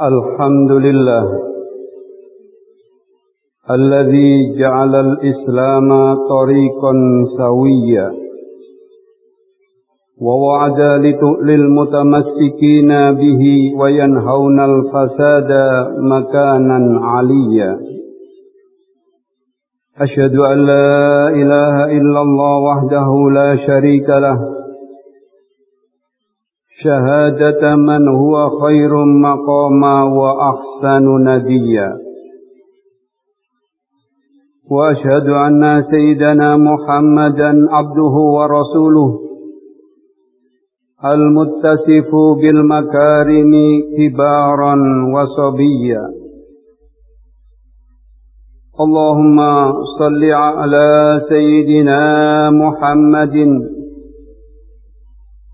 الحمد لله الذي جعل الإسلام طريقا سويا ووعد للمتمسكين به وينهون الفساد مكانا عليا. أشهد أن لا إله إلا الله وحده لا شريك له شهادة من هو خير مقاما وأحسن نديا. وأشهد أن سيدنا محمدا عبده ورسوله المتصف بالمكارم كبارا وصبيا. اللهم صل على سيدنا محمد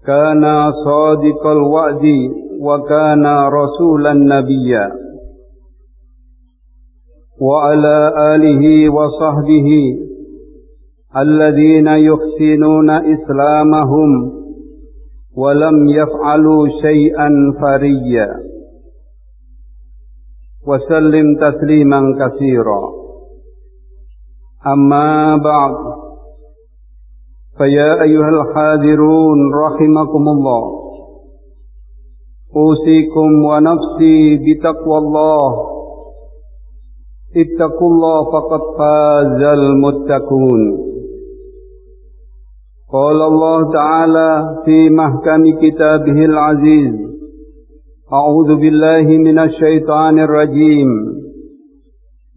كان صادق الوعد وكان رسولا نبيا. وعلى آله وصحبه الذين يحسنون إسلامهم ولم يفعلوا شيئا فريا. وسلم تسليما كثيرا. أما بعد فيا أيها الحاذرون رحمكم الله. أوصيكم ونفسي بتقوى الله. اتقوا الله فقد فاز المتقون. قال الله تعالى في محكم كتابه العزيز أعوذ بالله من الشيطان الرجيم.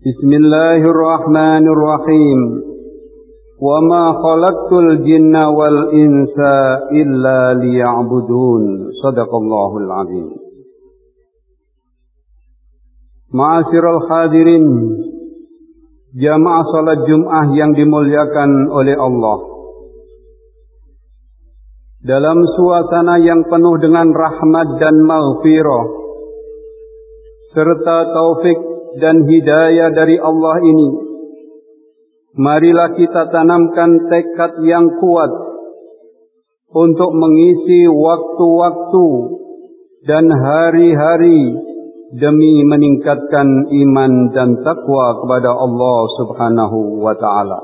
بسم الله الرحمن الرحيم. وما خلقت الجن والإنس إلا ليعبدون صدق الله العظيم Ma'asyiral hadirin Jamaah salat Jum'ah yang dimuliakan oleh Allah Dalam suasana yang penuh dengan rahmat dan maghfirah Serta taufik dan hidayah dari Allah ini Marilah kita tanamkan tekad yang kuat Untuk mengisi waktu-waktu dan hari-hari demi meningkatkan iman dan takwa kepada Allah Subhanahu wa taala.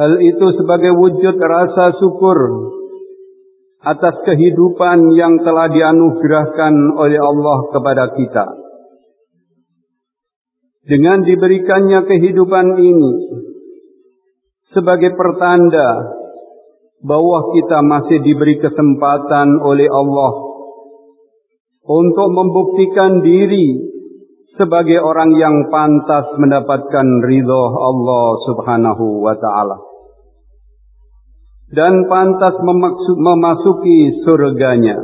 Hal itu sebagai wujud rasa syukur atas kehidupan yang telah dianugerahkan oleh Allah kepada kita. Dengan diberikannya kehidupan ini sebagai pertanda bahwa kita masih diberi kesempatan oleh Allah untuk membuktikan diri sebagai orang yang pantas mendapatkan ridho Allah Subhanahu wa taala dan pantas memasuki surganya.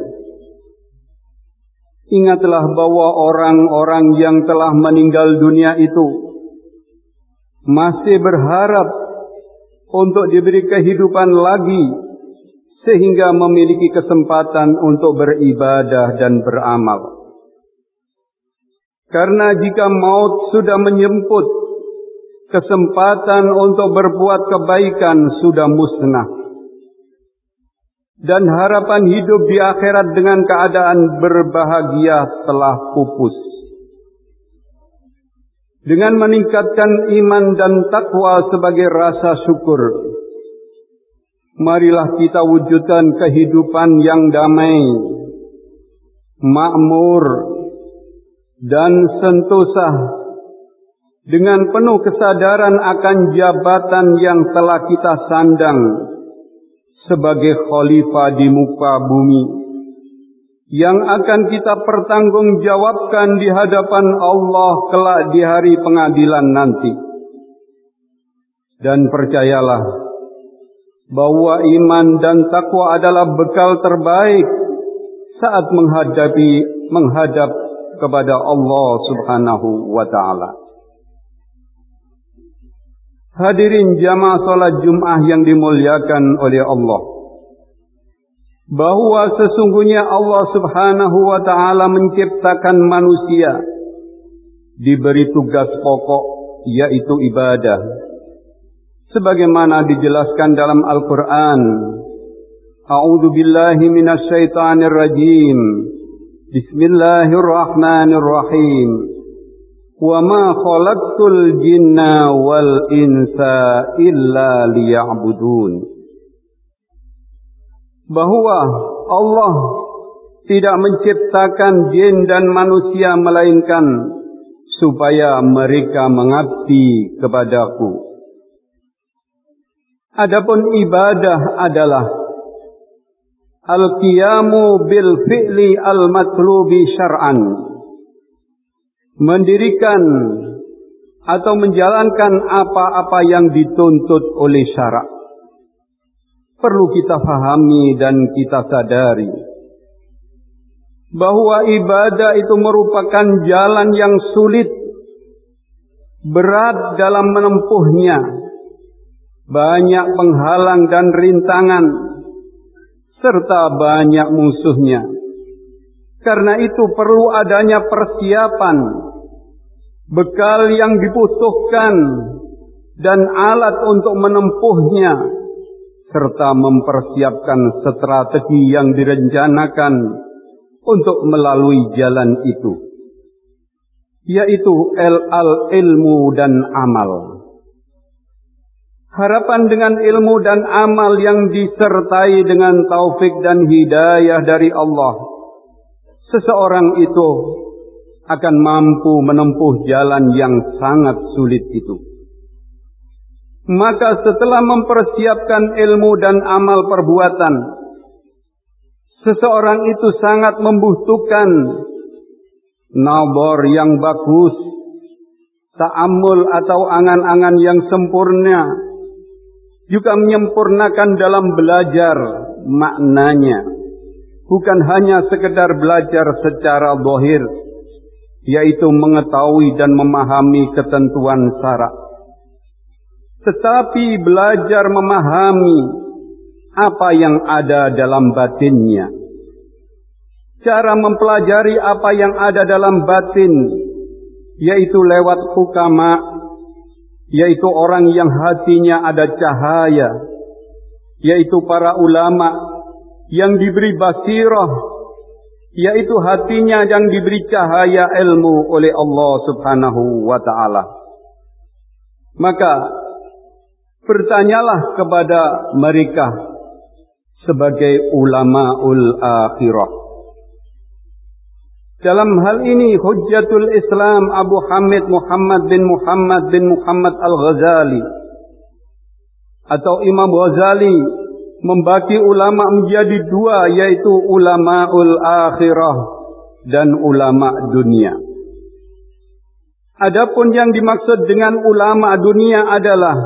Ingatlah bahwa orang-orang yang telah meninggal dunia itu masih berharap untuk diberi kehidupan lagi sehingga memiliki kesempatan untuk beribadah dan beramal. Karena jika maut sudah menyemput, kesempatan untuk berbuat kebaikan sudah musnah. Dan harapan hidup di akhirat dengan keadaan berbahagia telah pupus. Dengan meningkatkan iman dan takwa sebagai rasa syukur, marilah kita wujudkan kehidupan yang damai, makmur, dan sentosah dengan penuh kesadaran akan jabatan yang telah kita sandang sebagai khalifah di muka bumi yang akan kita pertanggungjawabkan di hadapan Allah kelak di hari pengadilan nanti. Dan percayalah, bahwa iman dan takwa adalah bekal terbaik saat menghadapi menghadap kepada Allah Subhanahu wa taala. Hadirin jamaah salat Jumat yang dimuliakan oleh Allah. Bahwa sesungguhnya Allah Subhanahu wa taala menciptakan manusia diberi tugas pokok yaitu ibadah sebagaimana dijelaskan dalam Al-Qur'an. A'udzu billahi minasyaitonir rajim. Bismillahirrahmanirrahim. Wa ma khalaqtul jinna wal insa illa liya'budun. Bahwa Allah tidak menciptakan jin dan manusia melainkan supaya mereka mengabdi kepadaku. Adapun ibadah adalah al-qiyamu bil fi'li al-matlubi syar'an. Mendirikan atau menjalankan apa-apa yang dituntut oleh syarak. Perlu kita fahami dan kita sadari bahwa ibadah itu merupakan jalan yang sulit, berat dalam menempuhnya, banyak penghalang dan rintangan, serta banyak musuhnya. Karena itu perlu adanya persiapan, bekal yang dibutuhkan, dan alat untuk menempuhnya, serta mempersiapkan strategi yang direncanakan untuk melalui jalan itu yaitu el al ilmu dan amal. Harapan dengan ilmu dan amal yang disertai dengan taufik dan hidayah dari Allah seseorang itu akan mampu menempuh jalan yang sangat sulit itu maka setelah mempersiapkan ilmu dan amal perbuatan Seseorang itu sangat membutuhkan nabor yang bagus, ta'amul atau angan-angan yang sempurna, juga menyempurnakan dalam belajar maknanya. Bukan hanya sekedar belajar secara bohir, yaitu mengetahui dan memahami ketentuan syarak. Tetapi belajar memahami apa yang ada dalam batinnya cara mempelajari apa yang ada dalam batin yaitu lewat hukama yaitu orang yang hatinya ada cahaya yaitu para ulama yang diberi basirah yaitu hatinya yang diberi cahaya ilmu oleh Allah Subhanahu wa taala. Maka bertanyalah kepada mereka sebagai ulama ul akhirah. Dalam hal ini Hujjatul Islam Abu Hamid Muhammad bin Muhammad bin Muhammad Al-Ghazali atau Imam Ghazali membagi ulama menjadi dua yaitu ulama ul akhirah dan ulama dunia. Adapun yang dimaksud dengan ulama dunia adalah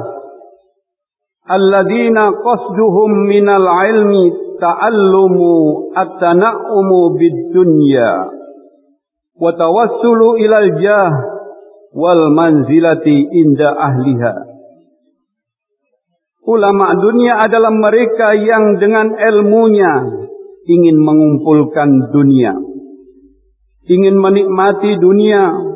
alladzina qasduhum minal ilmi ta'allumu at-tana'umu bid-dunya wa tawassulu ilal jah wal manzilati inda ahliha. Ulama dunia adalah mereka yang dengan ilmunya ingin mengumpulkan dunia. Ingin menikmati dunia.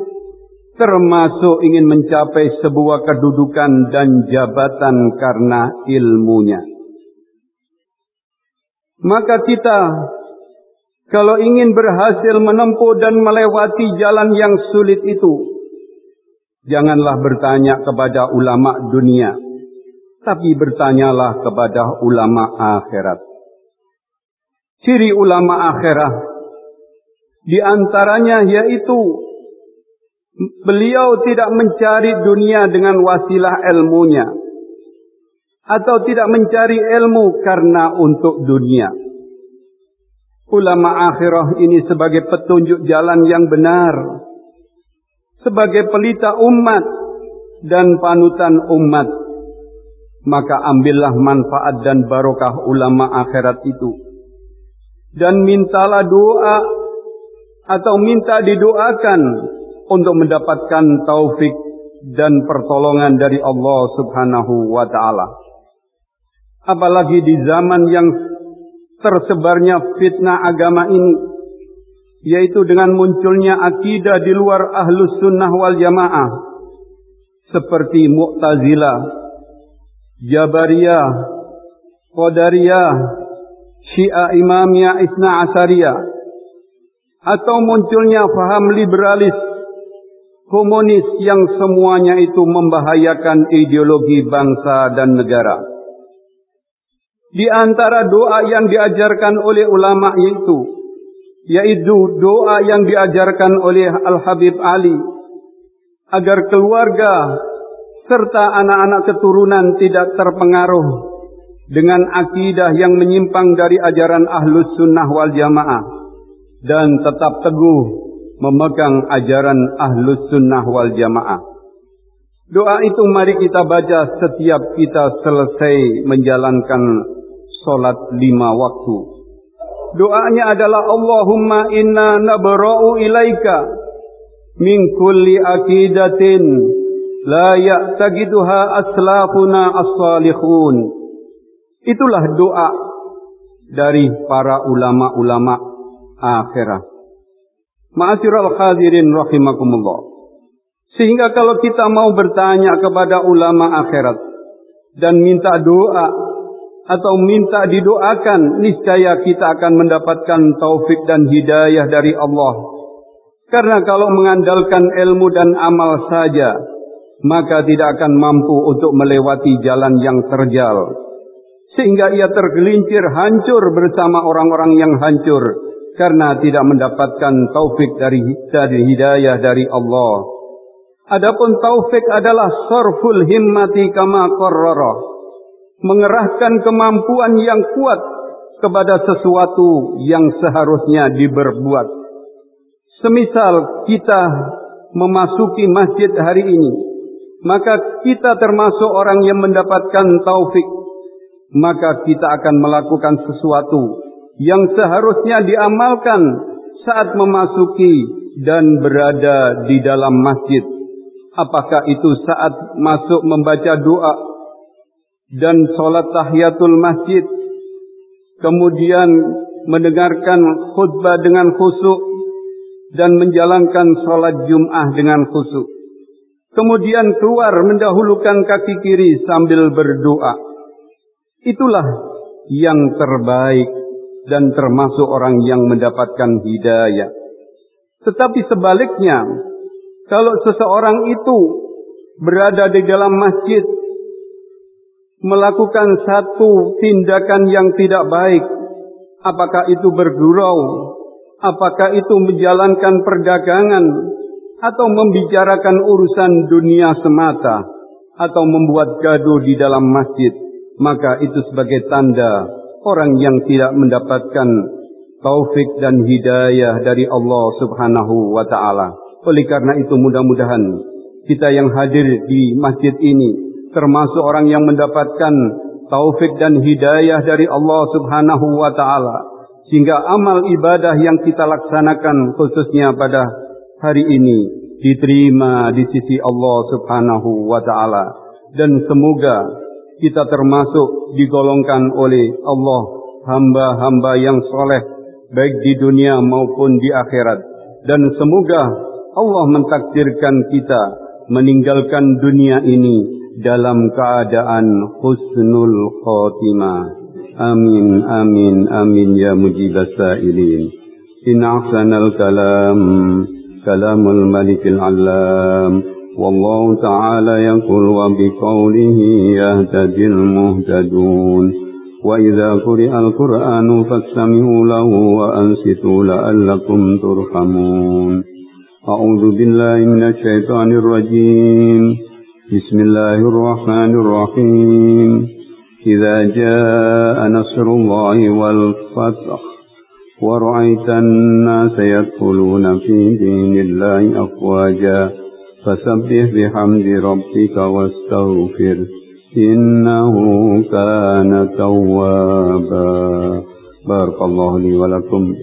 Termasuk ingin mencapai sebuah kedudukan dan jabatan karena ilmunya. Maka kita kalau ingin berhasil menempuh dan melewati jalan yang sulit itu, janganlah bertanya kepada ulama dunia, tapi bertanyalah kepada ulama akhirat. Ciri ulama akhirat di antaranya yaitu beliau tidak mencari dunia dengan wasilah ilmunya atau tidak mencari ilmu karena untuk dunia ulama akhirah ini sebagai petunjuk jalan yang benar, sebagai pelita umat dan panutan umat, maka ambillah manfaat dan barokah ulama akhirat itu. Dan mintalah doa atau minta didoakan untuk mendapatkan taufik dan pertolongan dari Allah Subhanahu wa taala. Apalagi di zaman yang tersebarnya fitnah agama ini yaitu dengan munculnya akidah di luar ahlus sunnah wal jamaah seperti Mu'tazilah, Jabariyah, Qadariyah, Syiah Imamiyah Isna Asariyah atau munculnya faham liberalis komunis yang semuanya itu membahayakan ideologi bangsa dan negara. Di antara doa yang diajarkan oleh ulama itu, yaitu doa yang diajarkan oleh Al-Habib Ali, agar keluarga serta anak-anak keturunan tidak terpengaruh dengan akidah yang menyimpang dari ajaran ahlus sunnah wal jamaah dan tetap teguh memegang ajaran ahlus sunnah wal jamaah. Doa itu mari kita baca setiap kita selesai menjalankan solat lima waktu. Doanya adalah Allahumma inna nabra'u ilaika min kulli akidatin la ya'taqiduha aslafuna as-salihun. Itulah doa dari para ulama-ulama akhirat. Ma'asyiral hadirin rahimakumullah. Sehingga kalau kita mau bertanya kepada ulama akhirat dan minta doa atau minta didoakan, niscaya kita akan mendapatkan taufik dan hidayah dari Allah. Karena kalau mengandalkan ilmu dan amal saja, maka tidak akan mampu untuk melewati jalan yang terjal. Sehingga ia tergelincir hancur bersama orang-orang yang hancur karena tidak mendapatkan taufik dari, dari hidayah dari Allah. Adapun taufik adalah sarful himmati kama qarrara. Mengerahkan kemampuan yang kuat kepada sesuatu yang seharusnya diberbuat. Semisal kita memasuki masjid hari ini, maka kita termasuk orang yang mendapatkan taufik. Maka kita akan melakukan sesuatu yang seharusnya diamalkan saat memasuki dan berada di dalam masjid. Apakah itu saat masuk membaca doa dan sholat tahiyatul masjid, kemudian mendengarkan khutbah dengan khusyuk dan menjalankan sholat Jum'ah dengan khusyuk. Kemudian keluar mendahulukan kaki kiri sambil berdoa. Itulah yang terbaik dan termasuk orang yang mendapatkan hidayah. Tetapi sebaliknya, kalau seseorang itu berada di dalam masjid, melakukan satu tindakan yang tidak baik, apakah itu bergurau, apakah itu menjalankan perdagangan, atau membicarakan urusan dunia semata, atau membuat gaduh di dalam masjid, maka itu sebagai tanda orang yang tidak mendapatkan taufik dan hidayah dari Allah Subhanahu wa taala. Oleh karena itu mudah-mudahan kita yang hadir di masjid ini termasuk orang yang mendapatkan taufik dan hidayah dari Allah Subhanahu wa taala sehingga amal ibadah yang kita laksanakan khususnya pada hari ini diterima di sisi Allah Subhanahu wa taala. Dan semoga kita termasuk digolongkan oleh Allah hamba-hamba yang soleh baik di dunia maupun di akhirat. Dan semoga Allah mentakdirkan kita meninggalkan dunia ini dalam keadaan husnul khotimah. Amin amin amin ya mujibas sa'ilin. In ahsanal kalam kalamul malikil alam والله تعالى يقول وبقوله يهتدي المهتدون. وإذا قرئ القرآن فاستمعوا له وأنصتوا لعلكم ترحمون. أعوذ بالله من الشيطان الرجيم. بسم الله الرحمن الرحيم. إذا جاء نصر الله والفتح ورأيت الناس يدخلون في دين الله أفواجا. فسبح بحمد ربك واستغفر إنه كان توابا. بارك الله لي ولكم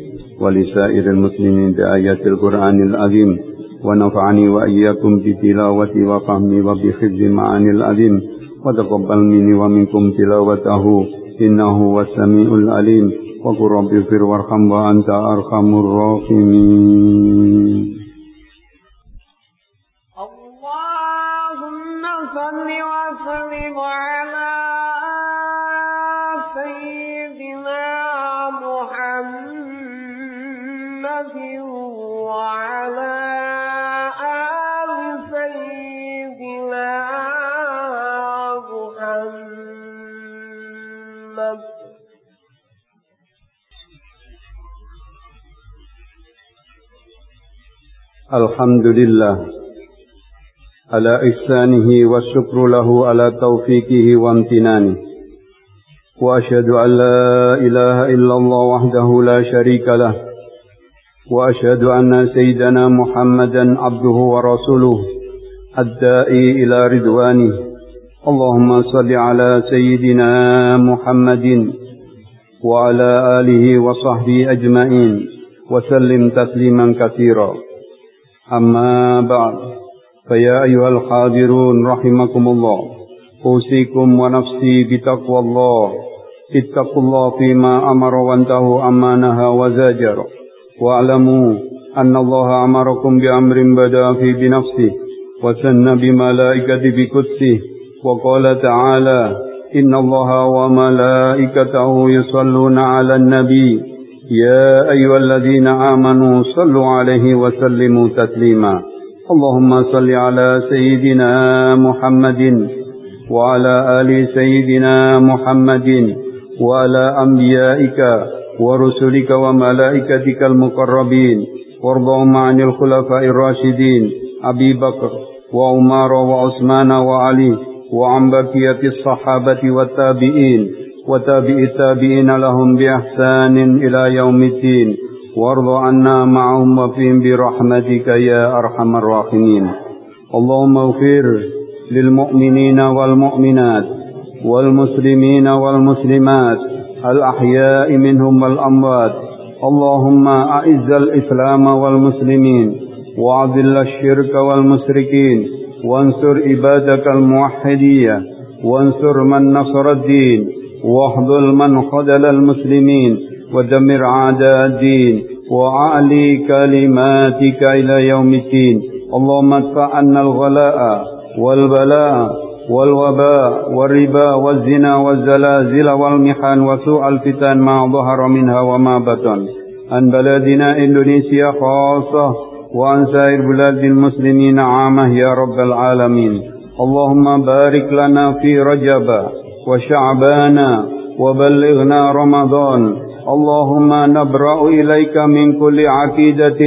ولسائر المسلمين بآيات القرآن العظيم ونفعني وإياكم بتلاوتي وفهمي وبحفظ معاني العظيم. وتقبل مني ومنكم تلاوته إنه هو السميع العليم. وقل رب اغفر وارحم وأنت أرحم الراحمين. اللهم صل وسلم على سيدنا محمد الحمد لله. على إحسانه والشكر له على توفيقه وامتنانه. وأشهد أن لا إله إلا الله وحده لا شريك له. وأشهد أن سيدنا محمدا عبده ورسوله الدائي إلى رضوانه. اللهم صل على سيدنا محمد وعلى آله وصحبه أجمعين. وسلم تسليما كثيرا. أما بعد فيا أيها الحاضرون رحمكم الله أوصيكم ونفسي بتقوى الله. اتقوا الله فيما أمر وانتهوا أما نهى وزاجر. واعلموا أن الله أمركم بأمر بدأ في بنفسه وسن بملائكة بقدسه. وقال تعالى إن الله وملائكته يصلون على النبي. يا أيها الذين آمنوا صلوا عليه وسلموا تسليما. اللهم صل على سيدنا محمد وعلى آل سيدنا محمد وعلى أنبيائك ورسلك وملائكتك المقربين. وارضهم عن الخلفاء الراشدين أبي بكر وعمر وعثمان وعلي وعن بقية الصحابة والتابعين. وتابع التابعين لهم بإحسان إلى يوم الدين. وارض عنا معهم وفيهم برحمتك يا أرحم الراحمين. اللهم اغفر للمؤمنين والمؤمنات والمسلمين والمسلمات الأحياء منهم والأموات. اللهم أعز الإسلام والمسلمين وأذل الشرك والمشركين. وانصر عبادك الموحدية وانصر من نصر الدين. واخذل من خذل المسلمين ودمر أعداء الدين وأعلي كلماتك إلى يوم الدين. اللهم ادفع عنا الغلاء والبلاء والوباء والربا والزنا والزلازل والمحن وسوء الفتن ما ظهر منها وما بطن. عن بلدنا إندونيسيا خاصة وعن سائر بلاد المسلمين عامة يا رب العالمين. اللهم بارك لنا في رجب وشعبان وبلغنا رمضان. اللهم نبرأ إليك من كل عقيدة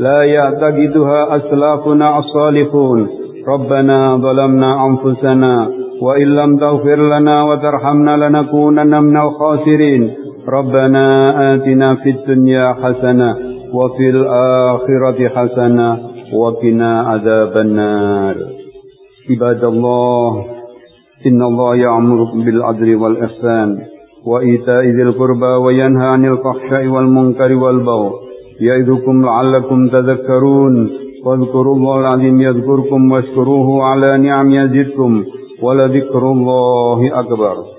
لا يعتقدها أسلافنا الصالحون. ربنا ظلمنا أنفسنا وإن لم تغفر لنا وترحمنا لنكونن من الخاسرين. ربنا آتنا في الدنيا حسنة وفي الآخرة حسنة وقنا عذاب النار. عباد الله إن الله يأمر بالعدل والإحسان وإيتاء ذي القربى وينهى عن الفحشاء والمنكر والبغي يعظكم لعلكم تذكرون واذكروا الله العظيم يذكركم واشكروه على نعم يزدكم ولذكر الله أكبر